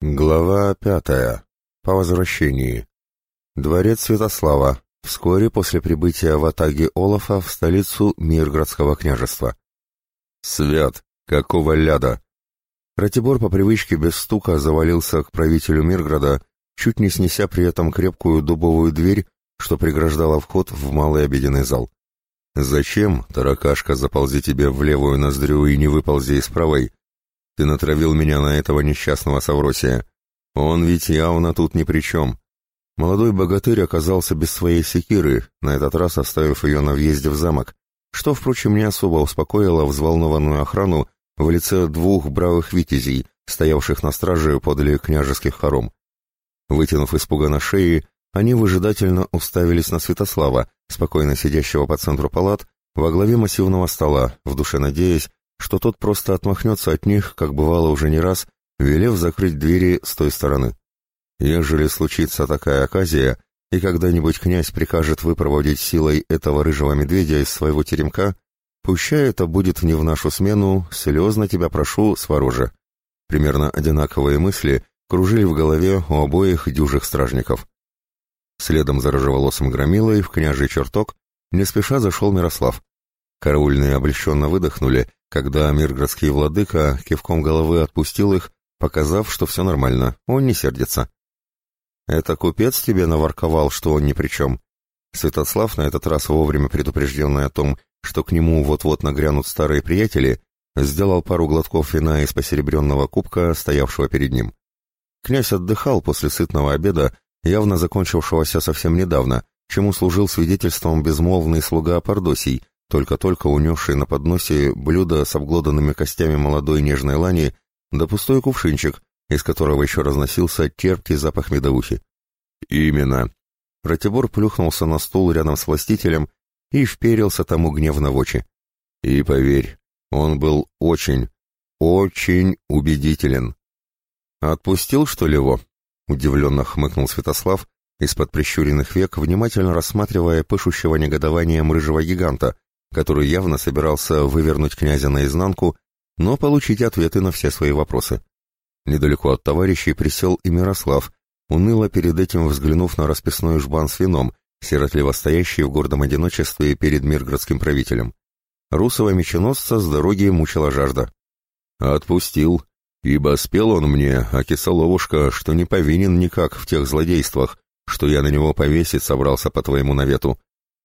Глава пятая. По возвращении. Дворец Святослава. Вскоре после прибытия в Атаге Олафа в столицу Мирградского княжества. Свят! Какого ляда! Ратибор по привычке без стука завалился к правителю Мирграда, чуть не снеся при этом крепкую дубовую дверь, что преграждала вход в малый обеденный зал. «Зачем, таракашка, заползи тебе в левую ноздрю и не выползи из правой?» Ты натравил меня на этого несчастного Савросия. Он ведь явно тут ни при чем. Молодой богатырь оказался без своей секиры, на этот раз оставив ее на въезде в замок, что, впрочем, не особо успокоило взволнованную охрану в лице двух бравых витязей, стоявших на страже подле княжеских хором. Вытянув испуганно шеи, они выжидательно уставились на Святослава, спокойно сидящего по центру палат, во главе массивного стола, в душе надеясь, что тот просто отмахнется от них, как бывало уже не раз, велев закрыть двери с той стороны. Ежели случится такая оказия, и когда-нибудь князь прикажет выпроводить силой этого рыжего медведя из своего теремка, пущай это будет не в нашу смену, слезно тебя прошу, свороже. Примерно одинаковые мысли кружили в голове у обоих дюжих стражников. Следом за рыжеволосым громилой в княжий чертог не спеша зашел Мирослав. Караульные облегченно выдохнули когда миргородский владыка кивком головы отпустил их, показав, что все нормально, он не сердится. «Это купец тебе наворковал, что он ни при чем?» Святослав, на этот раз вовремя предупрежденный о том, что к нему вот-вот нагрянут старые приятели, сделал пару глотков вина из посеребренного кубка, стоявшего перед ним. Князь отдыхал после сытного обеда, явно закончившегося совсем недавно, чему служил свидетельством безмолвный слуга Пардосий, только-только унесший на подносе блюдо с обглоданными костями молодой нежной лани, да пустой кувшинчик, из которого еще разносился терпкий запах медовухи. «Именно!» Ратибор плюхнулся на стул рядом с властителем и вперился тому гневно в очи. «И поверь, он был очень, очень убедителен». «Отпустил, что ли, его?» — удивленно хмыкнул Святослав, из-под прищуренных век, внимательно рассматривая пышущего негодованием рыжего гиганта, который явно собирался вывернуть князя наизнанку, но получить ответы на все свои вопросы. Недалеко от товарищей присел и Мирослав, уныло перед этим взглянув на расписной жбан с вином, сиротливо стоящий в гордом одиночестве перед мирградским правителем. Русого меченосца с дороги мучила жажда. «Отпустил, ибо спел он мне, а кисоловушка, что не повинен никак в тех злодействах, что я на него повесить собрался по твоему навету.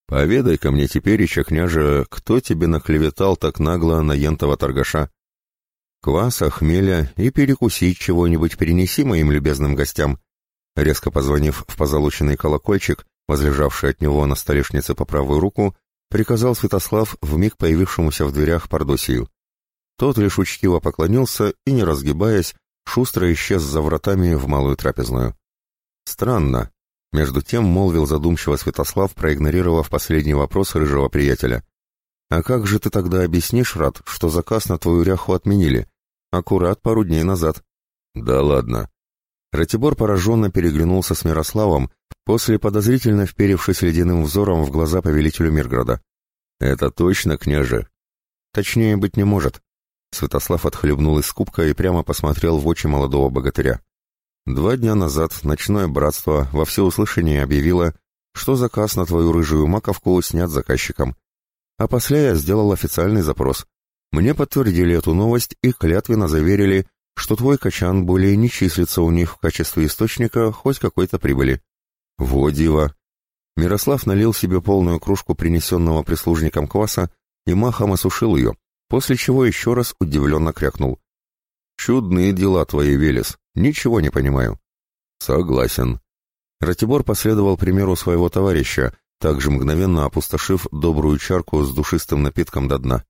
Поведай-ка мне теперь, еще княже, кто тебе наклеветал так нагло на ентова торгаша? Кваса, хмеля и перекусить чего-нибудь перенеси моим любезным гостям. Резко позвонив в позолоченный колокольчик, возлежавший от него на столешнице по правую руку, приказал Святослав вмиг появившемуся в дверях Пардосию. Тот лишь учтиво поклонился и, не разгибаясь, шустро исчез за вратами в малую трапезную. Странно, между тем молвил задумчиво Святослав, проигнорировав последний вопрос рыжего приятеля. «А как же ты тогда объяснишь, Рад, что заказ на твою ряху отменили? Аккурат пару дней назад». «Да ладно». Ратибор пораженно переглянулся с Мирославом, после подозрительно вперевшись ледяным взором в глаза повелителю Мирграда. «Это точно, княже?» «Точнее быть не может». Святослав отхлебнул из кубка и прямо посмотрел в очи молодого богатыря. Два дня назад ночное братство во всеуслышание объявило, что заказ на твою рыжую маковку снят заказчиком. А после я сделал официальный запрос. Мне подтвердили эту новость и клятвенно заверили, что твой качан более не числится у них в качестве источника хоть какой-то прибыли. Во дива! Мирослав налил себе полную кружку принесенного прислужником кваса и махом осушил ее, после чего еще раз удивленно крякнул. «Чудные дела твои, Велес. Ничего не понимаю. Согласен. Ратибор последовал примеру своего товарища, также мгновенно опустошив добрую чарку с душистым напитком до дна.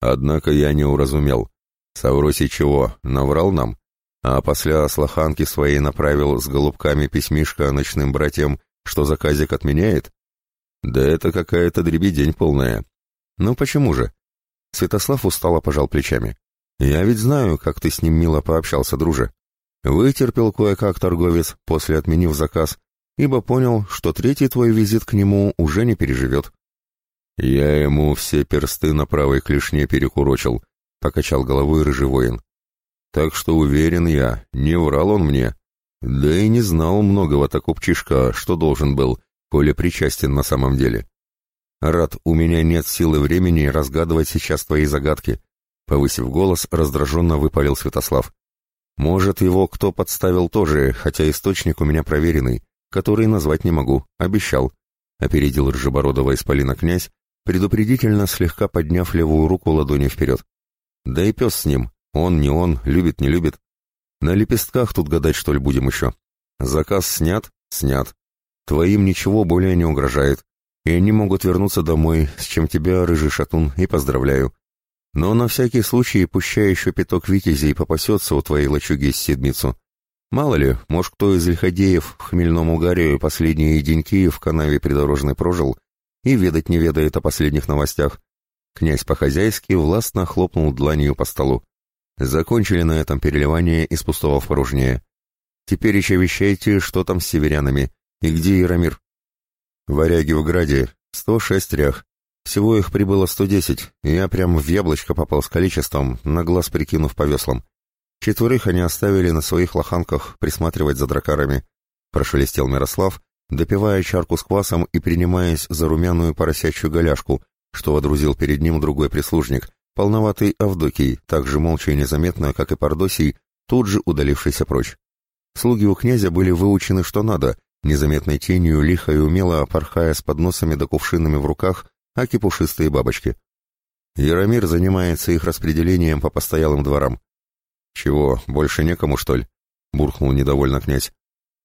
Однако я не уразумел. Савросий чего, наврал нам? А после слаханки своей направил с голубками письмишко ночным братьям, что заказик отменяет? Да это какая-то дребедень полная. Ну почему же? Святослав устало пожал плечами. Я ведь знаю, как ты с ним мило пообщался, друже. Вытерпел кое-как торговец, после отменив заказ, ибо понял, что третий твой визит к нему уже не переживет. «Я ему все персты на правой клешне перекурочил», — покачал головой рыжий воин. Так что уверен я, не врал он мне. Да и не знал многого-то купчишка, что должен был, коли причастен на самом деле. Рад, у меня нет силы времени разгадывать сейчас твои загадки. Повысив голос, раздраженно выпалил Святослав. Может, его кто подставил тоже, хотя источник у меня проверенный, который назвать не могу, обещал. Опередил рыжебородого исполина князь, предупредительно слегка подняв левую руку ладонью вперед. Да и пес с ним, он не он, любит не любит. На лепестках тут гадать, что ли, будем еще. Заказ снят? Снят. Твоим ничего более не угрожает, и они могут вернуться домой, с чем тебя, рыжий шатун, и поздравляю. Но на всякий случай пущай еще пяток витязей попасется у твоей лачуги с седмицу. Мало ли, может, кто из лиходеев в хмельном угаре последние деньки в канаве придорожной прожил и ведать не ведает о последних новостях. Князь по-хозяйски властно хлопнул дланью по столу. Закончили на этом переливание из пустого в порожнее. Теперь еще вещайте, что там с северянами и где Яромир. Варяги в Граде, 106 рях. Всего их прибыло 110, и я прям в яблочко попал с количеством, на глаз прикинув по веслам. Четверых они оставили на своих лоханках присматривать за дракарами. Прошелестел Мирослав, допивая чарку с квасом и принимаясь за румяную поросячью голяшку, что водрузил перед ним другой прислужник, полноватый Авдокий, так же молча и незаметно, как и Пардосий, тут же удалившийся прочь. Слуги у князя были выучены что надо, незаметной тенью лихо и умело порхая с подносами да кувшинами в руках, аки пушистые бабочки. Яромир занимается их распределением по постоялым дворам. «Чего, больше некому, что ли?» — буркнул недовольно князь.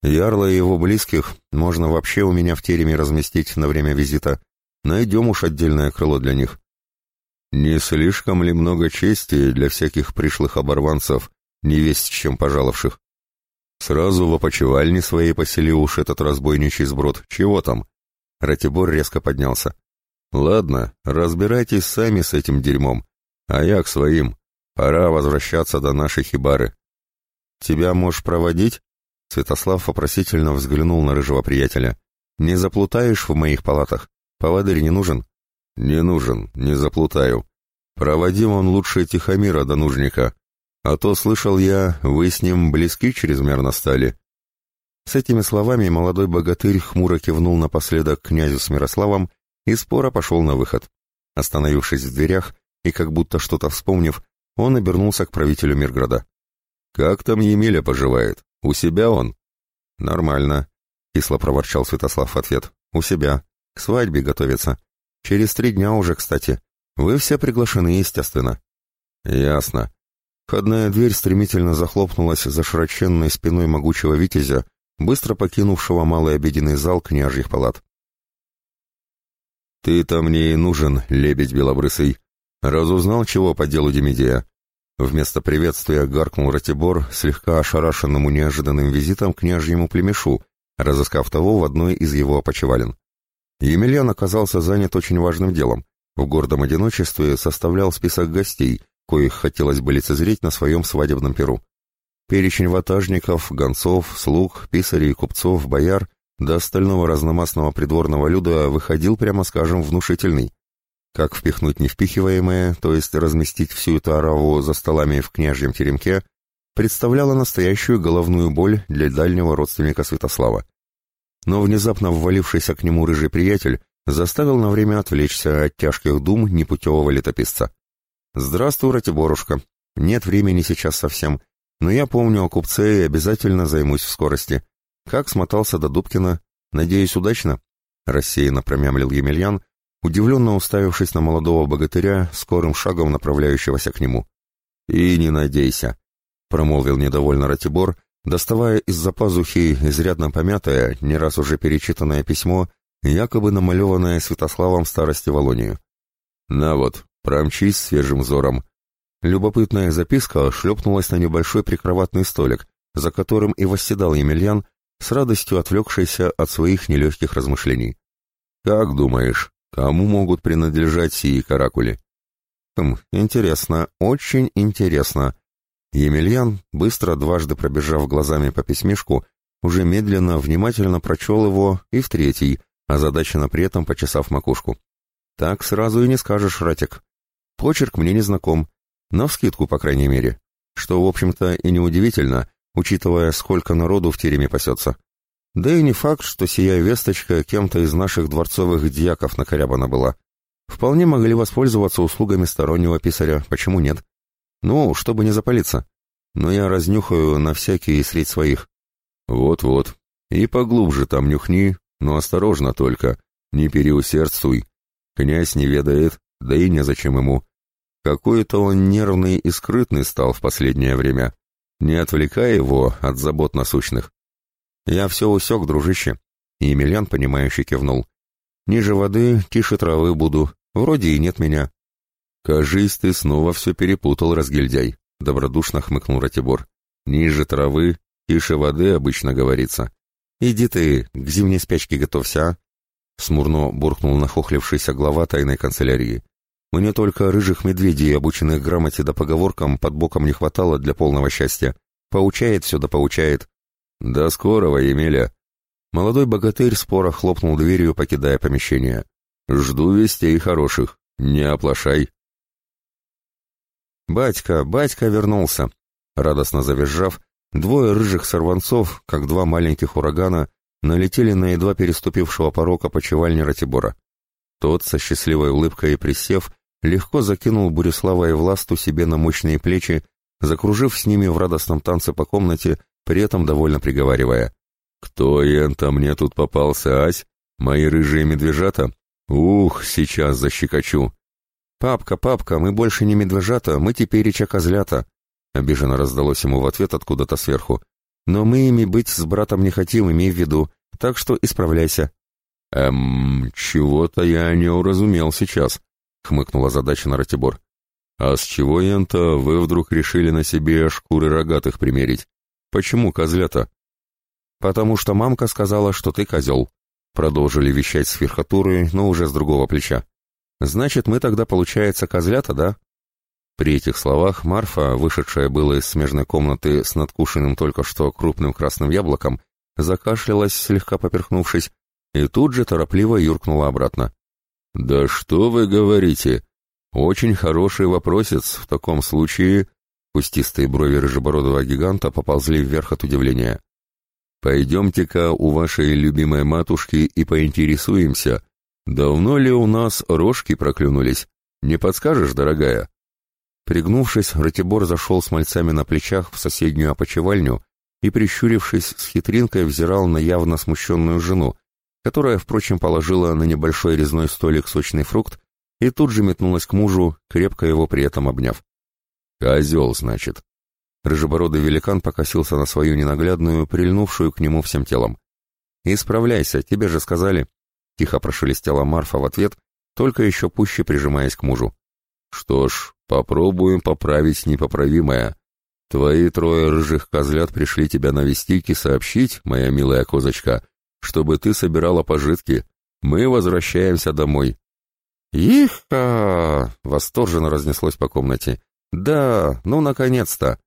«Ярла и его близких можно вообще у меня в тереме разместить на время визита. Найдем уж отдельное крыло для них». «Не слишком ли много чести для всяких пришлых оборванцев, не весть чем пожаловших?» «Сразу в опочивальне своей поселил уж этот разбойничий сброд. Чего там?» Ратибор резко поднялся. «Ладно, разбирайтесь сами с этим дерьмом, а я к своим. Пора возвращаться до нашей хибары. Тебя можешь проводить? Святослав вопросительно взглянул на рыжего приятеля. Не заплутаешь в моих палатах? Поводырь не нужен? Не нужен, не заплутаю. Проводи он лучше Тихомира до нужника. А то, слышал я, вы с ним близки чрезмерно стали. С этими словами молодой богатырь хмуро кивнул напоследок князю с Мирославом и споро пошел на выход. Остановившись в дверях и как будто что-то вспомнив, он обернулся к правителю Мирграда. «Как там Емеля поживает? У себя он?» «Нормально», — кисло проворчал Святослав в ответ. «У себя. К свадьбе готовится. Через три дня уже, кстати. Вы все приглашены, естественно». «Ясно». Входная дверь стремительно захлопнулась за широченной спиной могучего витязя, быстро покинувшего малый обеденный зал княжьих палат. «Ты-то мне и нужен, лебедь белобрысый», «Разузнал, чего по делу Демидия?» Вместо приветствия гаркнул Ратибор, слегка ошарашенному неожиданным визитом княжьему племешу, разыскав того в одной из его опочивален. Емельян оказался занят очень важным делом. В гордом одиночестве составлял список гостей, коих хотелось бы лицезреть на своем свадебном перу. Перечень ватажников, гонцов, слуг, писарей, купцов, бояр до остального разномастного придворного люда выходил, прямо скажем, внушительный. Как впихнуть невпихиваемое, то есть разместить всю эту ораву за столами в княжьем теремке, представляло настоящую головную боль для дальнего родственника Святослава. Но внезапно ввалившийся к нему рыжий приятель заставил на время отвлечься от тяжких дум непутевого летописца. «Здравствуй, Ратиборушка. Нет времени сейчас совсем, но я помню о купце и обязательно займусь в скорости. Как смотался до Дубкина? Надеюсь, удачно?» Рассеянно промямлил Емельян, удивленно уставившись на молодого богатыря, скорым шагом направляющегося к нему. «И не надейся», — промолвил недовольно Ратибор, доставая из-за пазухи изрядно помятое, не раз уже перечитанное письмо, якобы намалеванное Святославом старости Волонию. «На вот, промчись свежим взором». Любопытная записка шлепнулась на небольшой прикроватный столик, за которым и восседал Емельян, с радостью отвлекшийся от своих нелегких размышлений. «Как думаешь, Кому могут принадлежать сии каракули? Хм, интересно, очень интересно. Емельян, быстро дважды пробежав глазами по письмишку, уже медленно, внимательно прочел его и в третий, озадаченно при этом почесав макушку. Так сразу и не скажешь, Ратик. Почерк мне не знаком, навскидку, по крайней мере. что, в общем-то, и неудивительно, учитывая, сколько народу в тереме пасется. Да и не факт, что сия весточка кем-то из наших дворцовых дьяков накорябана была. Вполне могли воспользоваться услугами стороннего писаря, почему нет? Ну, чтобы не запалиться. Но я разнюхаю на всякие средь своих. Вот-вот. И поглубже там нюхни, но осторожно только. Не переусердствуй. Князь не ведает, да и незачем ему. Какой-то он нервный и скрытный стал в последнее время. Не отвлекай его от забот насущных. Я все усек, дружище. И Емельян, понимающе кивнул. Ниже воды, тише травы буду. Вроде и нет меня. Кажись, ты снова все перепутал, разгильдяй. Добродушно хмыкнул Ратибор. Ниже травы, тише воды обычно говорится. Иди ты, к зимней спячке готовься, а? Смурно буркнул нахохлившийся глава тайной канцелярии. Мне только рыжих медведей, обученных грамоте да поговоркам, под боком не хватало для полного счастья. Поучает все да поучает. До скорого, Емеля. Молодой богатырь споро хлопнул дверью, покидая помещение. Жду вестей хороших. Не оплошай. «Батька, батька вернулся!» Радостно завизжав, двое рыжих сорванцов, как два маленьких урагана, налетели на едва переступившего порог опочивальни Ратибора. Тот, со счастливой улыбкой присев, легко закинул Бурислава и Власту себе на мощные плечи, закружив с ними в радостном танце по комнате, при этом довольно приговаривая. «Кто ента мне тут попался, ась? Мои рыжие медвежата? Ух, сейчас защекочу!» «Папка, папка, мы больше не медвежата, мы теперь и козлята!» Обиженно раздалось ему в ответ откуда-то сверху. «Но мы ими быть с братом не хотим, имей в виду, так что исправляйся». «Эм, чего-то я не уразумел сейчас», — хмыкнула озадаченно Ратибор. «А с чего, Янта, вы вдруг решили на себе шкуры рогатых примерить? Почему козлята?» «Потому что мамка сказала, что ты козел», — продолжили вещать с верхотуры, но уже с другого плеча. «Значит, мы тогда, получается, козлята, да?» При этих словах Марфа, вышедшая было из смежной комнаты с надкушенным только что крупным красным яблоком, закашлялась, слегка поперхнувшись, и тут же торопливо юркнула обратно. «Да что вы говорите? Очень хороший вопросец. В таком случае...» Кустистые брови рыжебородого гиганта поползли вверх от удивления. «Пойдемте-ка у вашей любимой матушки и поинтересуемся, давно ли у нас рожки проклюнулись? Не подскажешь, дорогая?» Пригнувшись, Ратибор зашел с мальцами на плечах в соседнюю опочивальню и, прищурившись, с хитринкой взирал на явно смущенную жену, которая, впрочем, положила на небольшой резной столик сочный фрукт и тут же метнулась к мужу, крепко его при этом обняв. «Козел, значит». Рыжебородый великан покосился на свою ненаглядную, прильнувшую к нему всем телом. «Исправляйся, тебе же сказали», — тихо прошелестела Марфа в ответ, только еще пуще прижимаясь к мужу. «Что ж, попробуем поправить непоправимое. Твои трое рыжих козлят пришли тебя навестить и сообщить, моя милая козочка, чтобы ты собирала пожитки. Мы возвращаемся домой». «Их-ха!» — восторженно разнеслось по комнате. «Да, ну, наконец-то!»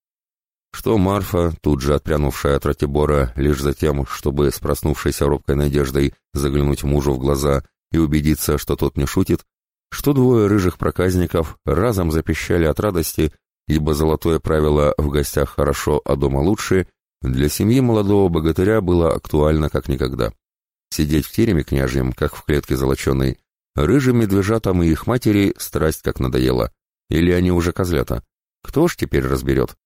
Что Марфа, тут же отпрянувшая от Ратибора, лишь за тем, чтобы с проснувшейся робкой надеждой заглянуть мужу в глаза и убедиться, что тот не шутит, что двое рыжих проказников разом запищали от радости, ибо золотое правило «в гостях хорошо, а дома лучше» для семьи молодого богатыря было актуально как никогда. Сидеть в тереме княжьем, как в клетке золоченой, рыжим медвежатам и их матери страсть как надоела. Или они уже козлята? Кто ж теперь разберет?